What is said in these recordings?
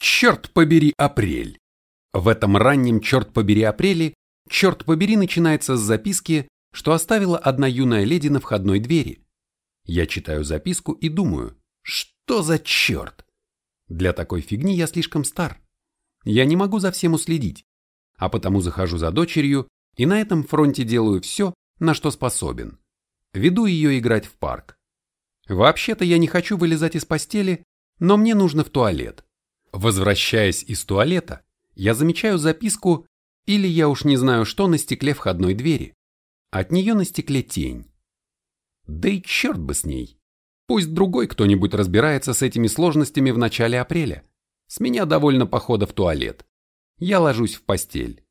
Черт побери, апрель! В этом раннем черт побери апреле черт побери начинается с записки, что оставила одна юная леди на входной двери. Я читаю записку и думаю, что за черт? Для такой фигни я слишком стар. Я не могу за всем уследить, а потому захожу за дочерью и на этом фронте делаю все, на что способен. Веду ее играть в парк. Вообще-то я не хочу вылезать из постели, но мне нужно в туалет. Возвращаясь из туалета, я замечаю записку или я уж не знаю что на стекле входной двери. От нее на стекле тень. Да и черт бы с ней. Пусть другой кто-нибудь разбирается с этими сложностями в начале апреля. С меня довольно похода в туалет. Я ложусь в постель.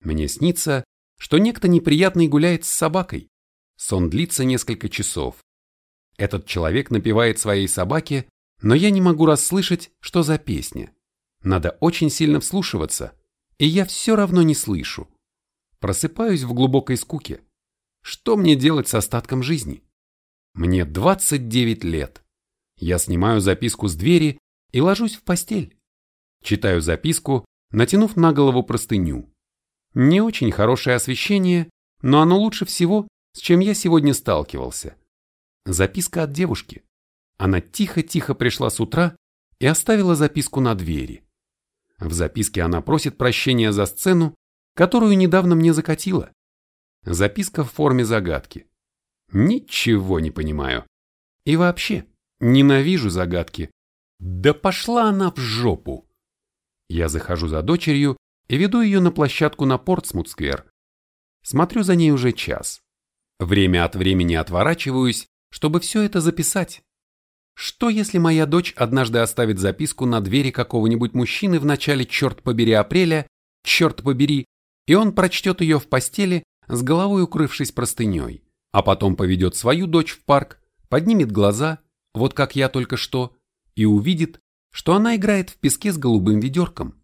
Мне снится, что некто неприятный гуляет с собакой. Сон длится несколько часов. Этот человек напевает своей собаке, но я не могу расслышать, что за песня. Надо очень сильно вслушиваться, и я все равно не слышу. Просыпаюсь в глубокой скуке. Что мне делать с остатком жизни? Мне 29 лет. Я снимаю записку с двери и ложусь в постель. Читаю записку, натянув на голову простыню. Не очень хорошее освещение, но оно лучше всего, с чем я сегодня сталкивался. Записка от девушки. Она тихо-тихо пришла с утра и оставила записку на двери. В записке она просит прощения за сцену, которую недавно мне закатила. Записка в форме загадки. Ничего не понимаю. И вообще, ненавижу загадки. Да пошла она в жопу. Я захожу за дочерью и веду ее на площадку на Портсмут-сквер. Смотрю за ней уже час. Время от времени отворачиваюсь чтобы все это записать. Что если моя дочь однажды оставит записку на двери какого-нибудь мужчины в начале черт побери апреля, черт побери, и он прочтет ее в постели, с головой укрывшись простыней, а потом поведет свою дочь в парк, поднимет глаза, вот как я только что, и увидит, что она играет в песке с голубым ведерком.